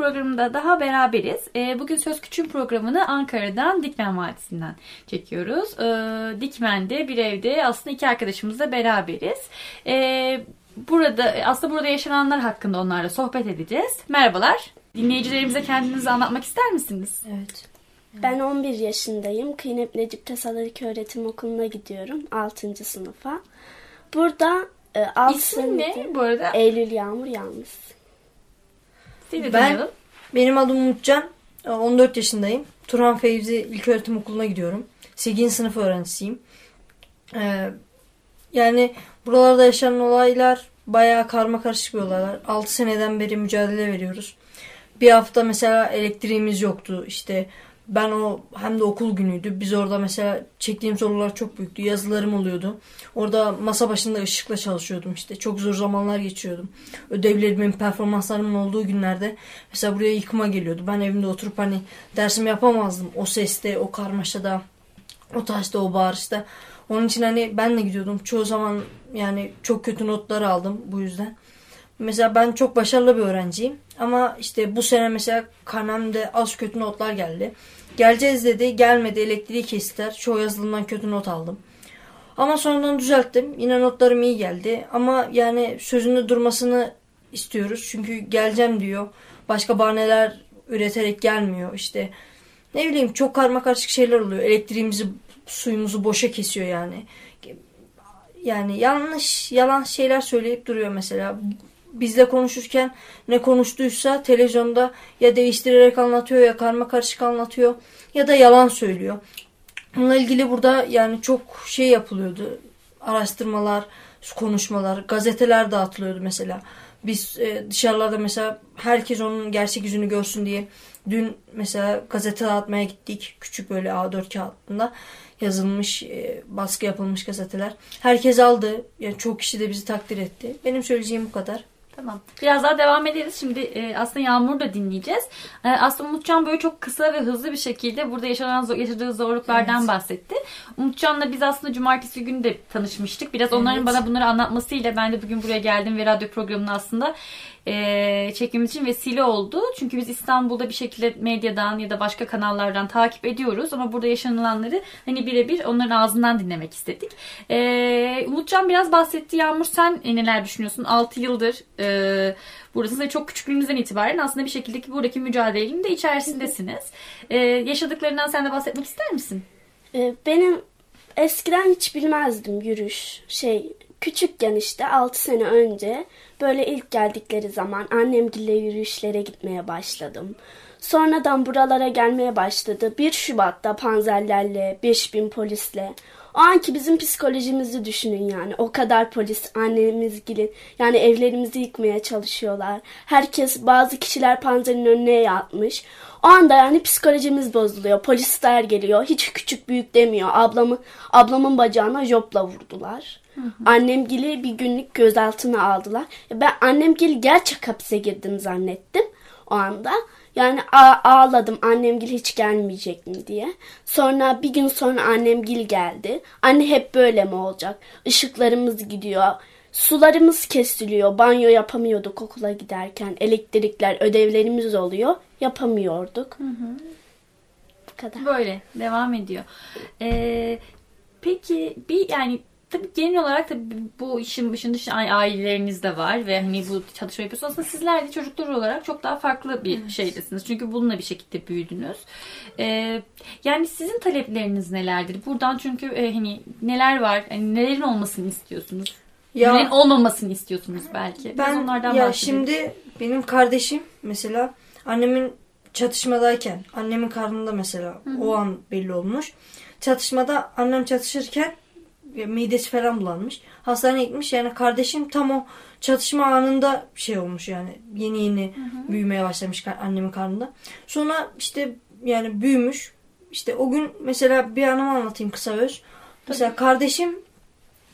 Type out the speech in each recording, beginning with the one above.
Programında daha beraberiz. Ee, bugün Söz Küçüğün programını Ankara'dan Dikmen Vadisi'nden çekiyoruz. Ee, Dikmen'de bir evde aslında iki arkadaşımızla beraberiz. Ee, burada aslında burada yaşananlar hakkında onlarla sohbet edeceğiz. Merhabalar. Dinleyicilerimize kendinizi anlatmak ister misiniz? Evet. Ben 11 yaşındayım. Kıymet Necip Tesadüki Öğretim Okulu'na gidiyorum. 6. sınıfa. Burada e, 6 İsmin ne bu arada? Eylül Yağmur Yalnız. Seni Ben tanıyalım. benim adım Umutcan. 14 yaşındayım. Turhan Fevzi İlköğretim Okulu'na gidiyorum. 8. sınıf öğrencisiyim. Ee, yani buralarda yaşanan olaylar bayağı karma karışık bir olaylar. 6 seneden beri mücadele veriyoruz. Bir hafta mesela elektriğimiz yoktu. İşte ben o hem de okul günüydü. Biz orada mesela çektiğim sorular çok büyüktü. Yazılarım oluyordu. Orada masa başında ışıkla çalışıyordum işte. Çok zor zamanlar geçiyordum. Ödevlerimin, performanslarımın olduğu günlerde mesela buraya yıkıma geliyordu. Ben evimde oturup hani dersimi yapamazdım. O seste, o karmaşada, o taşta, o bağırışta. Onun için hani ben de gidiyordum. Çoğu zaman yani çok kötü notlar aldım bu yüzden. Mesela ben çok başarılı bir öğrenciyim. Ama işte bu sene mesela karnemde az kötü notlar geldi. Geleceğiz dedi. Gelmedi. Elektriği kestiler. Çoğu yazılımdan kötü not aldım. Ama sonradan düzelttim. Yine notlarım iyi geldi. Ama yani sözünde durmasını istiyoruz. Çünkü geleceğim diyor. Başka bahaneler üreterek gelmiyor. İşte ne bileyim çok karma karışık şeyler oluyor. Elektriğimizi, suyumuzu boşa kesiyor yani. Yani yanlış, yalan şeyler söyleyip duruyor mesela bizle konuşurken ne konuştuysa televizyonda ya değiştirerek anlatıyor ya karma karışık anlatıyor ya da yalan söylüyor. Bununla ilgili burada yani çok şey yapılıyordu. Araştırmalar, konuşmalar, gazeteler dağıtılıyordu mesela. Biz e, dışarılarda mesela herkes onun gerçek yüzünü görsün diye dün mesela gazete dağıtmaya gittik. Küçük böyle A4 kağıtında yazılmış, e, baskı yapılmış gazeteler. Herkes aldı. Yani çok kişi de bizi takdir etti. Benim söyleyeceğim bu kadar. Tamam. Biraz daha devam ederiz. Şimdi e, aslında Yağmur'u da dinleyeceğiz. E, aslında Umutcan böyle çok kısa ve hızlı bir şekilde burada yaşanan zor, yaşadığı zorluklardan Evet. bahsetti. Umutcan'la biz aslında cumartesi günü de tanışmıştık. Biraz onların Evet. bana bunları anlatmasıyla ben de bugün buraya geldim ve radyo programını aslında e, çekmemiz için vesile oldu. Çünkü biz İstanbul'da bir şekilde medyadan ya da başka kanallardan takip ediyoruz ama burada yaşanılanları hani birebir onların ağzından dinlemek istedik. E, Umutcan biraz bahsetti. Yağmur sen e, neler düşünüyorsun? 6 yıldır e, buradasınız ve çok küçüklüğünüzden itibaren aslında bir şekilde ki buradaki mücadelenin de içerisindesiniz. E, yaşadıklarından sen de bahsetmek ister misin? E, benim eskiden hiç bilmezdim yürüyüş. Şey küçükken işte 6 sene önce böyle ilk geldikleri zaman annemgille yürüyüşlere gitmeye başladım. Sonradan buralara gelmeye başladı. 1 Şubat'ta panzerlerle, 5000 polisle. O anki bizim psikolojimizi düşünün yani. O kadar polis annemiz gelin. Yani evlerimizi yıkmaya çalışıyorlar. Herkes bazı kişiler panzerin önüne yatmış. O anda yani psikolojimiz bozuluyor. Polisler geliyor. Hiç küçük büyük demiyor. Ablamı ablamın bacağına jopla vurdular. Annem gili bir günlük gözaltına aldılar. Ben annem gil gerçek hapse girdim zannettim o anda. Yani ağladım annemgil hiç gelmeyecek mi diye. Sonra bir gün sonra annemgil geldi. Anne hep böyle mi olacak? Işıklarımız gidiyor. Sularımız kesiliyor. Banyo yapamıyorduk okula giderken. Elektrikler, ödevlerimiz oluyor. Yapamıyorduk. Bu kadar. Böyle devam ediyor. Ee, peki bir yani tabii genel olarak tabii bu işin başında işte aileleriniz de var ve hani bu çalışma yapıyorsunuz. Aslında sizler de çocuklar olarak çok daha farklı bir şeydesiniz. Çünkü bununla bir şekilde büyüdünüz. Ee, yani sizin talepleriniz nelerdir? Buradan çünkü e, hani neler var? Hani nelerin olmasını istiyorsunuz? Ya- Nelerin olmamasını istiyorsunuz belki. Ben onlardan ya şimdi benim kardeşim mesela annemin çatışmadayken annemin karnında mesela o an belli olmuş. Çatışmada annem çatışırken midesi falan bulanmış. Hastaneye gitmiş. Yani kardeşim tam o çatışma anında şey olmuş yani. Yeni yeni büyümeye başlamış annemin karnında. Sonra işte yani büyümüş. İşte o gün mesela bir anımı anlatayım kısa öz. Mesela kardeşim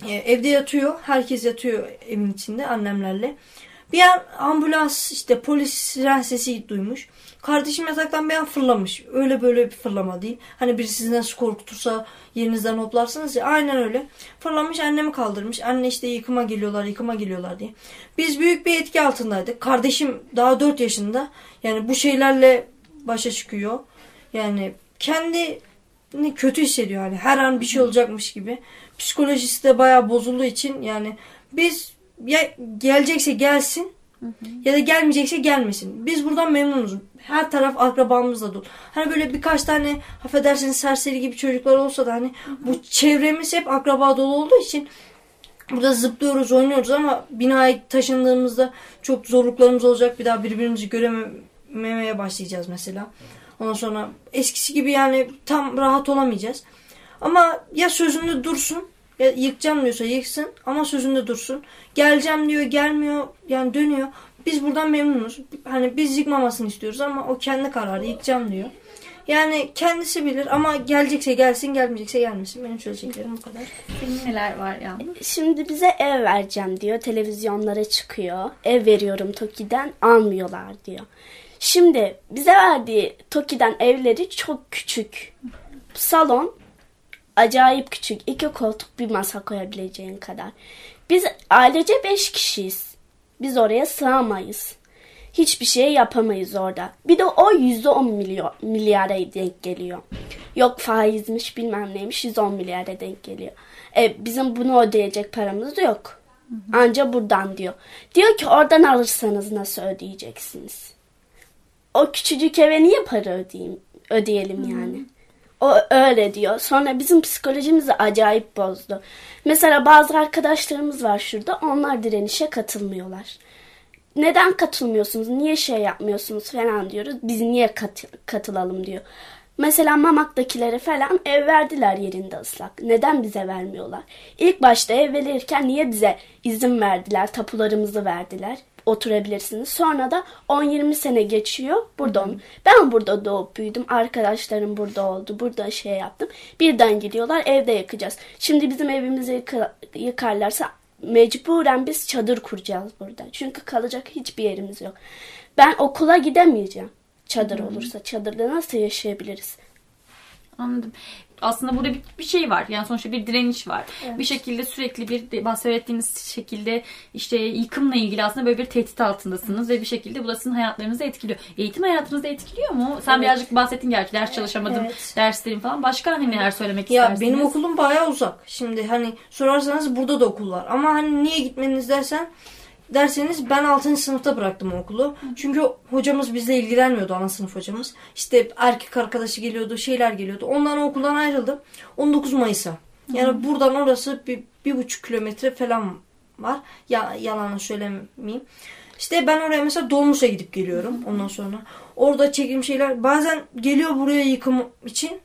evde yatıyor. Herkes yatıyor evin içinde annemlerle. Bir an ambulans işte polis siren sesi duymuş. Kardeşim yataktan bir an fırlamış. Öyle böyle bir fırlama değil. Hani biri sizi nasıl korkutursa yerinizden hoplarsınız ya. Aynen öyle. Fırlamış annemi kaldırmış. Anne işte yıkıma geliyorlar yıkıma geliyorlar diye. Biz büyük bir etki altındaydık. Kardeşim daha 4 yaşında. Yani bu şeylerle başa çıkıyor. Yani kendini kötü hissediyor. Hani her an bir şey olacakmış gibi. Psikolojisi de bayağı bozulduğu için yani biz ya gelecekse gelsin ya da gelmeyecekse gelmesin. Biz buradan memnunuz. Her taraf akrabamızla dolu. Hani böyle birkaç tane affedersiniz serseri gibi çocuklar olsa da hani bu çevremiz hep akraba dolu olduğu için burada zıplıyoruz, oynuyoruz ama binaya taşındığımızda çok zorluklarımız olacak. Bir daha birbirimizi görememeye başlayacağız mesela. Ondan sonra eskisi gibi yani tam rahat olamayacağız. Ama ya sözünde dursun ya yıkacağım diyorsa yıksın ama sözünde dursun. Geleceğim diyor gelmiyor yani dönüyor. Biz buradan memnunuz. Hani biz yıkmamasını istiyoruz ama o kendi kararı yıkacağım diyor. Yani kendisi bilir ama gelecekse gelsin gelmeyecekse gelmesin. Benim söyleyeceklerim bu kadar. Senin neler var yalnız? Şimdi bize ev vereceğim diyor. Televizyonlara çıkıyor. Ev veriyorum Toki'den almıyorlar diyor. Şimdi bize verdiği Toki'den evleri çok küçük. Salon acayip küçük. İki koltuk bir masa koyabileceğin kadar. Biz ailece beş kişiyiz. Biz oraya sığamayız. Hiçbir şey yapamayız orada. Bir de o yüzde on milyon, milyara denk geliyor. Yok faizmiş bilmem neymiş 110 milyara denk geliyor. E, bizim bunu ödeyecek paramız da yok. Anca buradan diyor. Diyor ki oradan alırsanız nasıl ödeyeceksiniz? O küçücük eve niye para ödeyeyim, ödeyelim yani? O öyle diyor. Sonra bizim psikolojimizi acayip bozdu. Mesela bazı arkadaşlarımız var şurada. Onlar direnişe katılmıyorlar. Neden katılmıyorsunuz? Niye şey yapmıyorsunuz falan diyoruz. Biz niye kat- katılalım diyor. Mesela Mamak'takilere falan ev verdiler yerinde ıslak. Neden bize vermiyorlar? İlk başta ev verirken niye bize izin verdiler, tapularımızı verdiler? Oturabilirsiniz. Sonra da 10-20 sene geçiyor. Burada onu. Ben burada doğup büyüdüm. Arkadaşlarım burada oldu. Burada şey yaptım. Birden gidiyorlar evde yakacağız. Şimdi bizim evimizi yıka- yıkarlarsa mecburen biz çadır kuracağız burada. Çünkü kalacak hiçbir yerimiz yok. Ben okula gidemeyeceğim. Çadır olursa çadırda nasıl yaşayabiliriz? Anladım. Aslında burada bir, bir şey var. Yani sonuçta bir direniş var. Bir şekilde sürekli bir bahsettiğiniz şekilde işte yıkımla ilgili aslında böyle bir tehdit altındasınız ve bir şekilde bu da sizin hayatlarınızı etkiliyor. Eğitim hayatınızı etkiliyor mu? Sen Evet. birazcık bahsettin gerçi ders çalışamadım, Evet. derslerim falan. Başka hani neler söylemek Ya istersiniz? benim okulum bayağı uzak. Şimdi hani sorarsanız burada da okul var. Ama hani niye gitmeniz dersen derseniz ben 6. sınıfta bıraktım okulu. Çünkü hocamız bizle ilgilenmiyordu ana sınıf hocamız. İşte erkek arkadaşı geliyordu, şeyler geliyordu. Ondan okuldan ayrıldım. 19 Mayıs'a. Yani buradan orası bir, bir buçuk kilometre falan var. Ya yalan söylemeyeyim. İşte ben oraya mesela dolmuşa gidip geliyorum ondan sonra. Orada çekim şeyler bazen geliyor buraya yıkım için.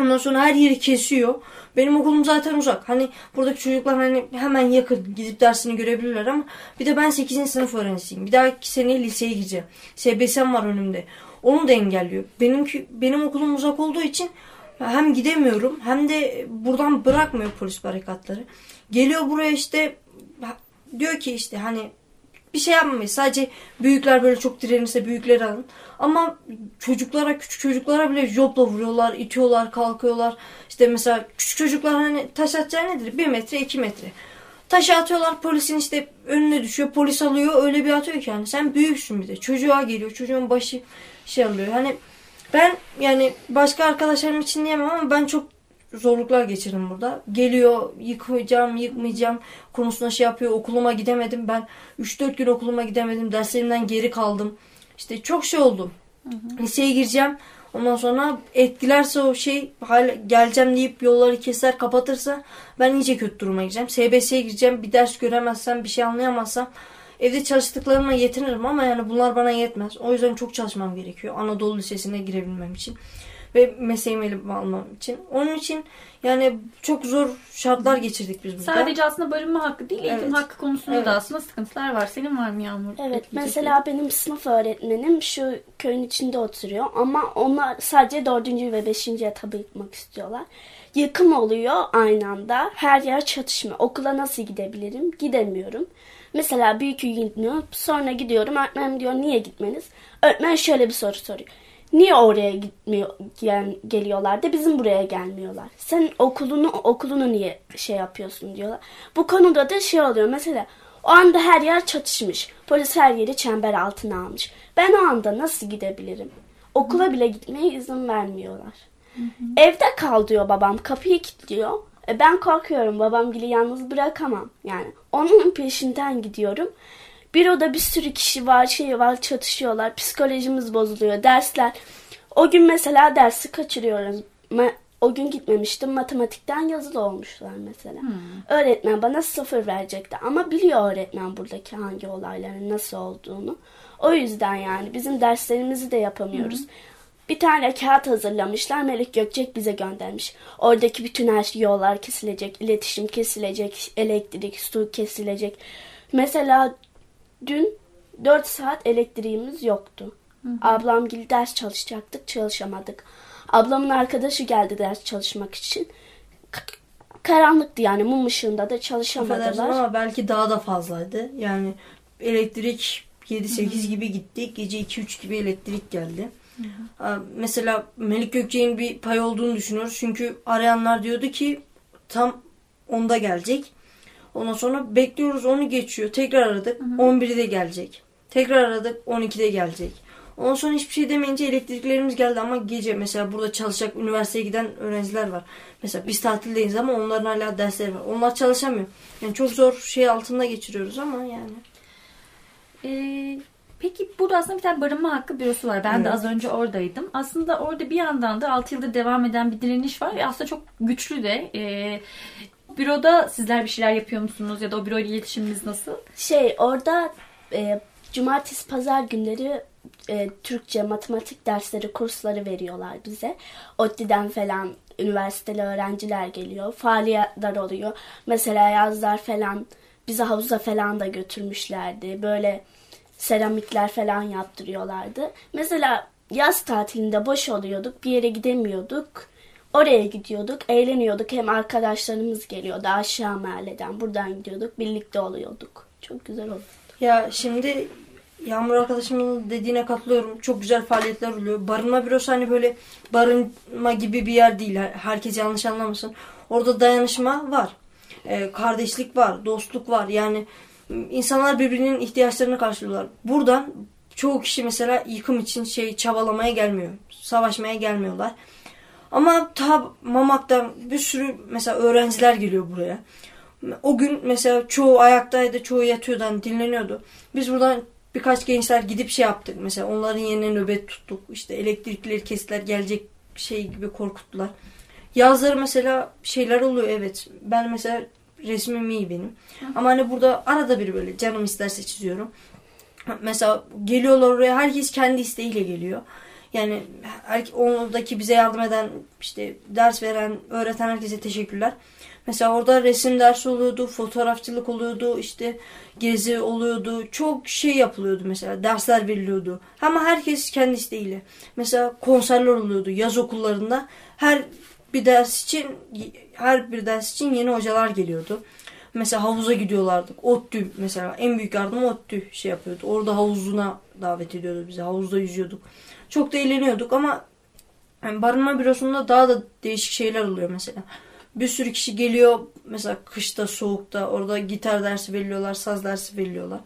Ondan sonra her yeri kesiyor. Benim okulum zaten uzak. Hani buradaki çocuklar hani hemen yakın gidip dersini görebilirler ama bir de ben 8. sınıf öğrencisiyim. Bir dahaki sene liseye gideceğim. SBS'm var önümde. Onu da engelliyor. Benimki benim okulum uzak olduğu için hem gidemiyorum hem de buradan bırakmıyor polis barikatları. Geliyor buraya işte diyor ki işte hani bir şey yapmamayız. Sadece büyükler böyle çok direnirse büyükleri alın. Ama çocuklara, küçük çocuklara bile jopla vuruyorlar, itiyorlar, kalkıyorlar. İşte mesela küçük çocuklar hani taş atacağı nedir? Bir metre, iki metre. Taşı atıyorlar polisin işte önüne düşüyor. Polis alıyor öyle bir atıyor ki yani. Sen büyüksün bir de. Çocuğa geliyor. Çocuğun başı şey alıyor. Hani ben yani başka arkadaşlarım için diyemem ama ben çok zorluklar geçirdim burada. Geliyor yıkmayacağım, yıkmayacağım konusunda şey yapıyor. Okuluma gidemedim. Ben 3-4 gün okuluma gidemedim. Derslerimden geri kaldım. İşte çok şey oldu. Liseye gireceğim. Ondan sonra etkilerse o şey hala geleceğim deyip yolları keser kapatırsa ben iyice kötü duruma gireceğim. SBS'ye gireceğim. Bir ders göremezsem bir şey anlayamazsam evde çalıştıklarıma yetinirim ama yani bunlar bana yetmez. O yüzden çok çalışmam gerekiyor. Anadolu Lisesi'ne girebilmem için. Ve mesleğimi elime almam için. Onun için yani çok zor şartlar geçirdik biz burada. Sadece aslında barınma hakkı değil, eğitim Evet. hakkı konusunda Evet. da aslında sıkıntılar var. Senin var mı Yağmur? Evet Ekleyecek mesela benim sınıf öğretmenim şu köyün içinde oturuyor ama onlar sadece dördüncü ve beşinci etabı yıkmak istiyorlar. Yıkım oluyor aynı anda. Her yer çatışma. Okula nasıl gidebilirim? Gidemiyorum. Mesela bir iki gün. Sonra gidiyorum. Öğretmenim diyor niye gitmeniz? Öğretmen şöyle bir soru soruyor. Niye oraya gitmiyor gel- geliyorlar da bizim buraya gelmiyorlar? Sen okulunu okulunu niye şey yapıyorsun diyorlar. Bu konuda da şey oluyor mesela o anda her yer çatışmış. Polis her yeri çember altına almış. Ben o anda nasıl gidebilirim? Okula bile gitmeye izin vermiyorlar. Evde kal diyor babam. Kapıyı kilitliyor. E ben korkuyorum. Babam gibi yalnız bırakamam. Yani onun peşinden gidiyorum. Bir oda bir sürü kişi var, şey var, çatışıyorlar. Psikolojimiz bozuluyor. Dersler. O gün mesela dersi kaçırıyoruz. Ma- o gün gitmemiştim. Matematikten yazılı olmuşlar mesela. Öğretmen bana sıfır verecekti. Ama biliyor öğretmen buradaki hangi olayların nasıl olduğunu. O yüzden yani bizim derslerimizi de yapamıyoruz. Bir tane kağıt hazırlamışlar. Melek Gökçek bize göndermiş. Oradaki bütün her şey, yollar kesilecek, iletişim kesilecek, elektrik, su kesilecek. Mesela dün 4 saat elektriğimiz yoktu. Ablam gibi ders çalışacaktık, çalışamadık. Ablamın arkadaşı geldi ders çalışmak için. K- karanlıktı yani mum ışığında da çalışamadılar. ama belki daha da fazlaydı. Yani elektrik 7-8 gibi gitti. Gece 2-3 gibi elektrik geldi. Aa, Mesela Melik Gökçe'nin bir pay olduğunu düşünüyoruz. Çünkü arayanlar diyordu ki tam 10'da gelecek. Ondan sonra bekliyoruz onu geçiyor. Tekrar aradık. 11'de gelecek. Tekrar aradık 12'de gelecek. Ondan sonra hiçbir şey demeyince elektriklerimiz geldi ama gece mesela burada çalışacak üniversiteye giden öğrenciler var. Mesela biz tatildeyiz ama onların hala dersleri var. Onlar çalışamıyor. Yani çok zor şey altında geçiriyoruz ama yani. Ee, peki burada aslında bir tane barınma hakkı bürosu var. Ben de Evet. az önce oradaydım. Aslında orada bir yandan da 6 yıldır devam eden bir direniş var aslında çok güçlü de. Ee, büroda sizler bir şeyler yapıyor musunuz ya da o büroyla iletişiminiz nasıl? Şey orada e, cumartesi pazar günleri e, Türkçe matematik dersleri kursları veriyorlar bize. ODTÜ'den falan üniversiteli öğrenciler geliyor. Faaliyetler oluyor. Mesela yazlar falan bizi havuza falan da götürmüşlerdi. Böyle seramikler falan yaptırıyorlardı. Mesela yaz tatilinde boş oluyorduk. Bir yere gidemiyorduk. Oraya gidiyorduk, eğleniyorduk. Hem arkadaşlarımız geliyordu aşağı mahalleden. Buradan gidiyorduk, birlikte oluyorduk. Çok güzel oldu. Ya şimdi Yağmur arkadaşımın dediğine katılıyorum. Çok güzel faaliyetler oluyor. Barınma bürosu hani böyle barınma gibi bir yer değil. Her- Herkes yanlış anlamasın. Orada dayanışma var. Ee, kardeşlik var. Dostluk var. Yani insanlar birbirinin ihtiyaçlarını karşılıyorlar. Buradan çoğu kişi mesela yıkım için şey çabalamaya gelmiyor. Savaşmaya gelmiyorlar. Ama ta Mamak'tan bir sürü mesela öğrenciler geliyor buraya. O gün mesela çoğu ayaktaydı, çoğu yatıyordu, hani dinleniyordu. Biz buradan birkaç gençler gidip şey yaptık. Mesela onların yerine nöbet tuttuk. İşte elektrikleri kestiler, gelecek şey gibi korkuttular. Yazları mesela şeyler oluyor evet. Ben mesela resmim iyi benim. Ama hani burada arada bir böyle canım isterse çiziyorum. Mesela geliyorlar oraya herkes kendi isteğiyle geliyor. Yani oradaki bize yardım eden, işte ders veren, öğreten herkese teşekkürler. Mesela orada resim dersi oluyordu, fotoğrafçılık oluyordu, işte gezi oluyordu. Çok şey yapılıyordu mesela. Dersler veriliyordu. Ama herkes kendi isteğiyle. Mesela konserler oluyordu yaz okullarında. Her bir ders için her bir ders için yeni hocalar geliyordu. Mesela havuza gidiyorlardık. ODTÜ mesela en büyük yardım ODTÜ şey yapıyordu. Orada havuzuna davet ediyordu bizi. Havuzda yüzüyorduk. Çok da eğleniyorduk ama yani barınma bürosunda daha da değişik şeyler oluyor mesela. Bir sürü kişi geliyor mesela kışta soğukta orada gitar dersi veriliyorlar, saz dersi veriliyorlar.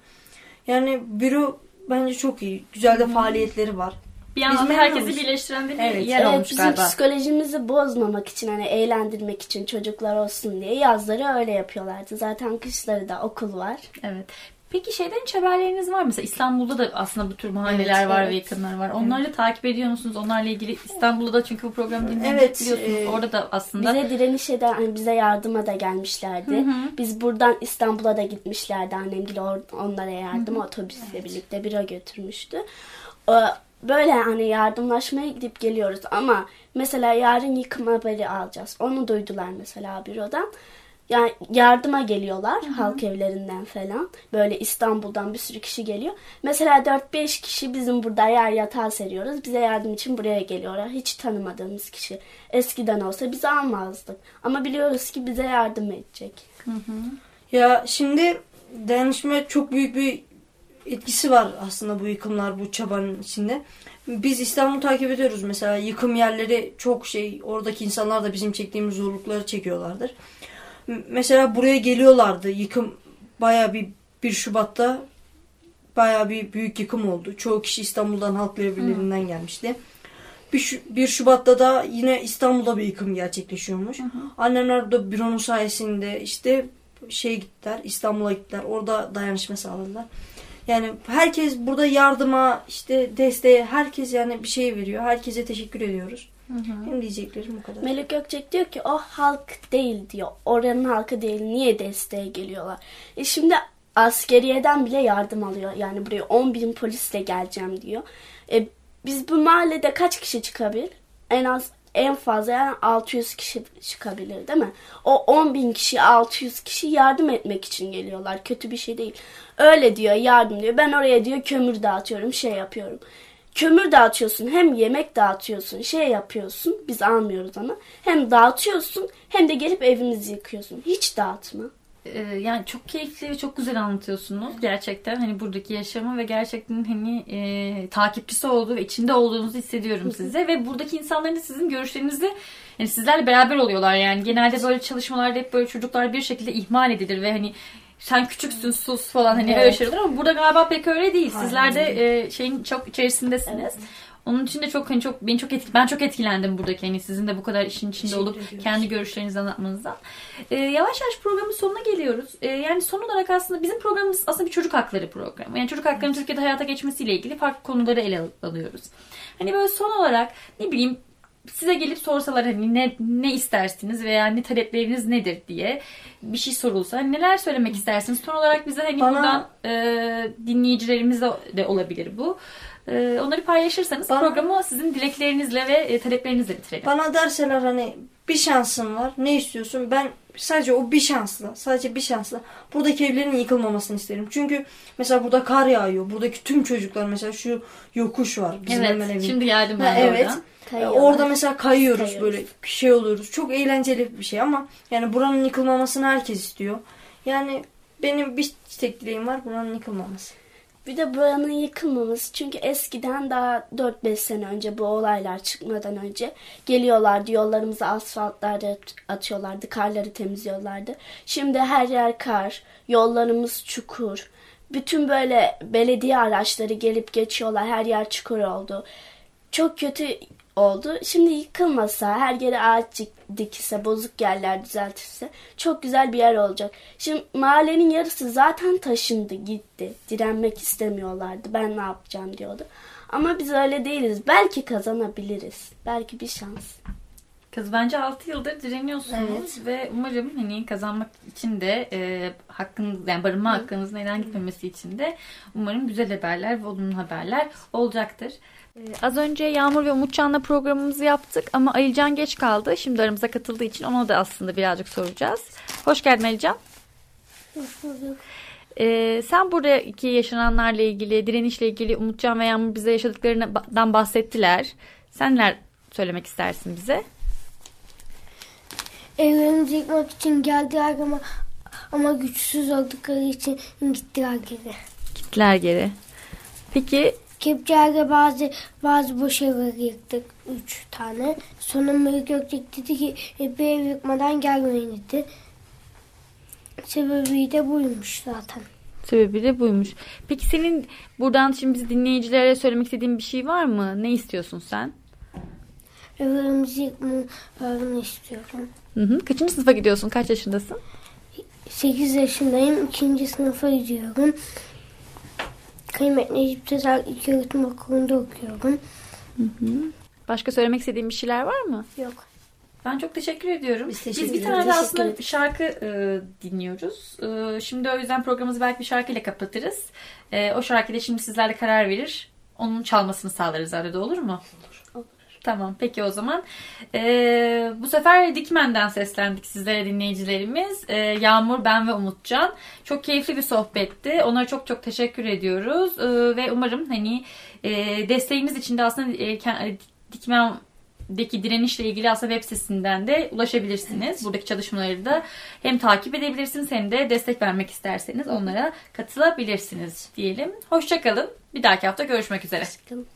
Yani büro bence çok iyi. Güzel de faaliyetleri var. Bir yandan Biz da herkesi birleştiren bir Evet. yer evet, olmuş bizim galiba. psikolojimizi bozmamak için hani eğlendirmek için çocuklar olsun diye yazları öyle yapıyorlardı. Zaten kışları da okul var. Evet. Peki şeyden hiç haberleriniz var mı? Mesela İstanbul'da da aslında bu tür mahalleler Evet, var evet. ve yakınlar var. Onları takip ediyor musunuz? Onlarla ilgili İstanbul'da da çünkü bu programı dinleyenler Evet, biliyorsunuz. e, Orada da aslında. Bize direniş eden, hani bize yardıma da gelmişlerdi. Biz buradan İstanbul'a da gitmişlerdi. Annem gibi onlara yardım otobüsle birlikte bira götürmüştü. Ee, Böyle hani yardımlaşmaya gidip geliyoruz ama Mesela yarın yıkım haberi alacağız. Onu duydular mesela bürodan. Yani yardıma geliyorlar halk evlerinden falan. Böyle İstanbul'dan bir sürü kişi geliyor. Mesela 4-5 kişi bizim burada yer yatağı seriyoruz. Bize yardım için buraya geliyorlar. Hiç tanımadığımız kişi. Eskiden olsa biz almazdık. Ama biliyoruz ki bize yardım edecek. Ya şimdi dayanışma çok büyük bir etkisi var aslında bu yıkımlar bu çabanın içinde. Biz İstanbul'u takip ediyoruz mesela yıkım yerleri çok şey oradaki insanlar da bizim çektiğimiz zorlukları çekiyorlardır. Mesela buraya geliyorlardı yıkım baya bir 1 Şubat'ta baya bir büyük yıkım oldu. Çoğu kişi İstanbul'dan halkla evlerinden gelmişti. 1 Şubat'ta da yine İstanbul'da bir yıkım gerçekleşiyormuş. Annemler burada büronun sayesinde işte şey gittiler İstanbul'a gittiler. Orada dayanışma sağladılar. Yani herkes burada yardıma işte desteğe herkes yani bir şey veriyor. Herkese teşekkür ediyoruz. Benim diyeceklerim bu kadar. Melek Gökçek diyor ki o halk değil diyor. Oranın halkı değil. Niye desteğe geliyorlar? E şimdi askeriyeden bile yardım alıyor. Yani buraya 10 bin polisle geleceğim diyor. E biz bu mahallede kaç kişi çıkabilir? En az en fazla yani 600 kişi çıkabilir değil mi? O 10 bin kişi 600 kişi yardım etmek için geliyorlar. Kötü bir şey değil. Öyle diyor yardım diyor. Ben oraya diyor kömür dağıtıyorum şey yapıyorum. Kömür dağıtıyorsun hem yemek dağıtıyorsun şey yapıyorsun biz almıyoruz ama hem dağıtıyorsun hem de gelip evimizi yıkıyorsun. Hiç dağıtma. Ee, yani çok keyifli ve çok güzel anlatıyorsunuz. Gerçekten hani buradaki yaşamı ve gerçekten hani e, takipçisi olduğu ve içinde olduğunuzu hissediyorum size. Ve buradaki insanların da sizin görüşlerinizi yani sizlerle beraber oluyorlar yani. Genelde böyle çalışmalarda hep böyle çocuklar bir şekilde ihmal edilir ve hani sen küçüksün sus falan hani öyle Evet. şeyler olur ama burada galiba pek öyle değil. Sizler de e, şeyin çok içerisindesiniz. Onun için de çok hani çok beni çok etki, ben çok etkilendim buradaki hani sizin de bu kadar işin içinde Teşekkür olup ediyoruz. kendi görüşlerinizi anlatmanızdan. Ee, yavaş yavaş programın sonuna geliyoruz. Ee, yani son olarak aslında bizim programımız aslında bir çocuk hakları programı. Yani çocuk haklarının Türkiye'de hayata geçmesiyle ilgili farklı konuları ele al- alıyoruz. Hani böyle son olarak ne bileyim size gelip sorsalar hani ne ne istersiniz veya ne talepleriniz nedir diye bir şey sorulsa neler söylemek istersiniz? Son olarak bize hani Bana- buradan e, dinleyicilerimiz de, de olabilir bu. E, onları paylaşırsanız Bana- programı sizin dileklerinizle ve e, taleplerinizle bitirelim. Bana derseler hani bir şansın var ne istiyorsun ben sadece o bir şansla sadece bir şansla buradaki evlerin yıkılmamasını isterim. Çünkü mesela burada kar yağıyor. Buradaki tüm çocuklar mesela şu yokuş var bizim hemen Evet. evin. Şimdi geldim ben Ha, de evet. oradan. E, Kayıyorlar. Orada mesela kayıyoruz, Kayıyoruz. böyle şey oluyoruz. Çok eğlenceli bir şey ama yani buranın yıkılmamasını herkes istiyor. Yani benim bir tek dileğim var buranın yıkılmaması. Bir de buranın yıkılmaması. Çünkü eskiden daha 4-5 sene önce bu olaylar çıkmadan önce geliyorlardı. Yollarımıza asfaltları atıyorlardı. Karları temizliyorlardı. Şimdi her yer kar. Yollarımız çukur. Bütün böyle belediye araçları gelip geçiyorlar. Her yer çukur oldu. Çok kötü oldu. Şimdi yıkılmasa, her yere ağaç dik- dikilse, bozuk yerler düzeltilse çok güzel bir yer olacak. Şimdi mahallenin yarısı zaten taşındı, gitti. Direnmek istemiyorlardı. Ben ne yapacağım diyordu. Ama biz öyle değiliz. Belki kazanabiliriz. Belki bir şans. Kız bence 6 yıldır direniyorsunuz Evet. ve umarım hani kazanmak için de e, hakkınız yani barınma hakkınızın neden gitmemesi için de umarım güzel haberler ve olumlu haberler olacaktır. E, az önce Yağmur ve Umutcan'la programımızı yaptık ama Alican geç kaldı. Şimdi aramıza katıldığı için ona da aslında birazcık soracağız. Hoş geldin Alican. E, sen buradaki yaşananlarla ilgili, direnişle ilgili Umutcan ve Yağmur bize yaşadıklarından bahsettiler. Sen neler söylemek istersin bize? Evlerimizi yıkmak için geldiler ama ama güçsüz oldukları için gittiler geri. Gittiler geri. Peki Kepçelerle bazı bazı boş evleri yıktık. Üç tane. Sonra Melih Gökçek dedi ki "E, bir ev yıkmadan gelmeyin dedi. Sebebi de buymuş zaten. sebebi de buymuş. Peki senin buradan şimdi biz dinleyicilere söylemek istediğin bir şey var mı? Ne istiyorsun sen? Evlerimizi yıkmalarını istiyorum. Hı hı. Kaçıncı sınıfa gidiyorsun? Kaç yaşındasın? 8 yaşındayım. ikinci sınıfa gidiyorum. Kıymet Necip Sezer İlköğretim Okulu'nda okuyorum. Başka söylemek istediğin bir şeyler var mı? Yok. Ben çok teşekkür ediyorum. Biz Biz, teşekkür bir tane de aslında ederiz. şarkı e, dinliyoruz. E, şimdi o yüzden programımızı belki bir şarkıyla kapatırız. E, o şarkıyla şimdi sizlerle karar verir. Onun çalmasını sağlarız arada olur mu? Olur. Tamam peki o zaman. Ee, bu sefer Dikmen'den seslendik sizlere dinleyicilerimiz. Ee, Yağmur, ben ve Umutcan. Çok keyifli bir sohbetti. Onlara çok çok teşekkür ediyoruz. Ee, ve umarım hani e, desteğimiz için de aslında e, ke- Dikmen'deki direnişle ilgili aslında web sitesinden de ulaşabilirsiniz. Buradaki çalışmaları da hem takip edebilirsiniz hem de destek vermek isterseniz onlara katılabilirsiniz diyelim. Hoşçakalın. Bir dahaki hafta görüşmek üzere. Çıkın.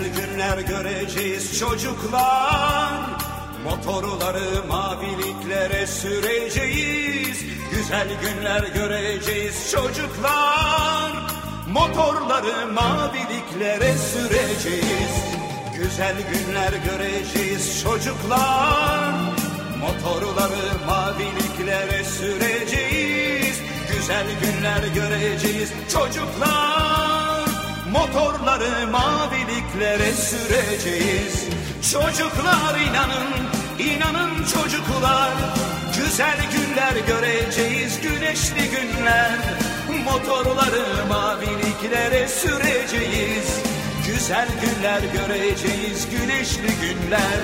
Güzel günler göreceğiz çocuklar. Motorları maviliklere süreceğiz. Güzel günler göreceğiz çocuklar. Motorları maviliklere süreceğiz. Güzel günler göreceğiz çocuklar. Motorları maviliklere süreceğiz. Güzel günler göreceğiz çocuklar Motorları maviliklere süreceğiz. Çocuklar inanın, inanın çocuklar. Güzel günler göreceğiz, güneşli günler. Motorları maviliklere süreceğiz. Güzel günler göreceğiz, güneşli günler.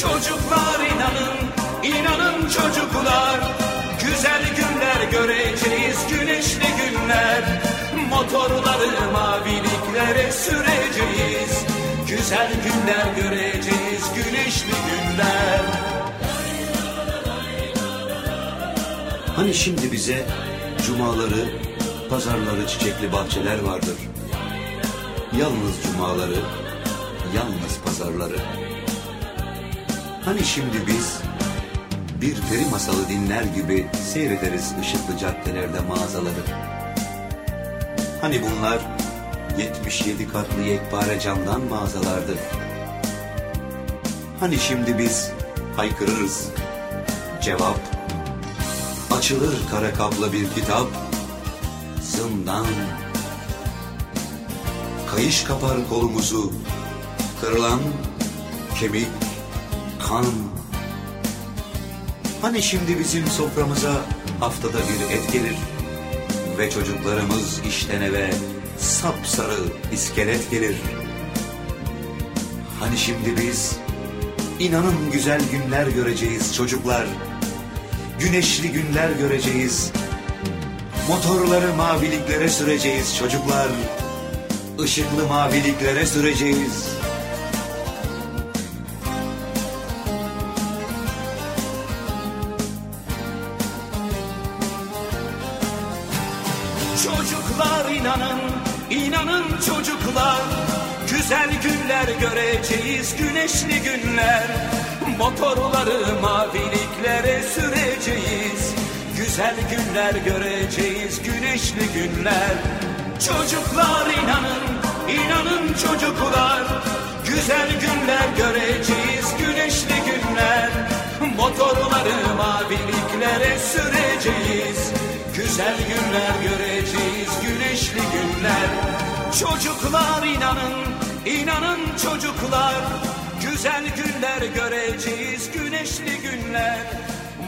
Çocuklar inanın, inanın çocuklar. Güzel günler göreceğiz, güneşli günler. Motorları Güzel günler göreceğiz, güneşli günler Hani şimdi bize cumaları, pazarları, çiçekli bahçeler vardır. Yalnız cumaları, yalnız pazarları. Hani şimdi biz bir peri masalı dinler gibi seyrederiz ışıklı caddelerde mağazaları. Hani bunlar 77 katlı yekpare camdan mağazalardı. Hani şimdi biz haykırırız. Cevap Açılır kara kaplı bir kitap Zindan Kayış kapar kolumuzu Kırılan kemik Kan Hani şimdi bizim soframıza Haftada bir et gelir Ve çocuklarımız işten eve Sapsarı iskelet gelir Hani şimdi biz inanın güzel günler göreceğiz çocuklar güneşli günler göreceğiz. Motorları maviliklere süreceğiz çocuklar. Işıklı maviliklere süreceğiz. Çocuklar inanın, inanın çocuklar. Güzel günler göreceğiz, güneşli günler. Motorları maviliklere süreceğiz. Güzel günler göreceğiz, güneşli günler. Çocuklar inanın, inanın çocuklar. Güzel günler göreceğiz, güneşli günler. Motorları maviliklere süreceğiz Güzel günler göreceğiz, güneşli günler. Çocuklar inanın, inanın çocuklar. Güzel günler göreceğiz, güneşli günler.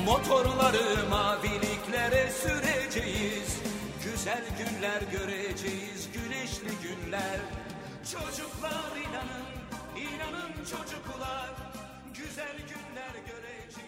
Motorları maviliklere süreceğiz. Güzel günler göreceğiz, güneşli günler. Çocuklar inanın, inanın çocuklar. Güzel günler göreceğiz,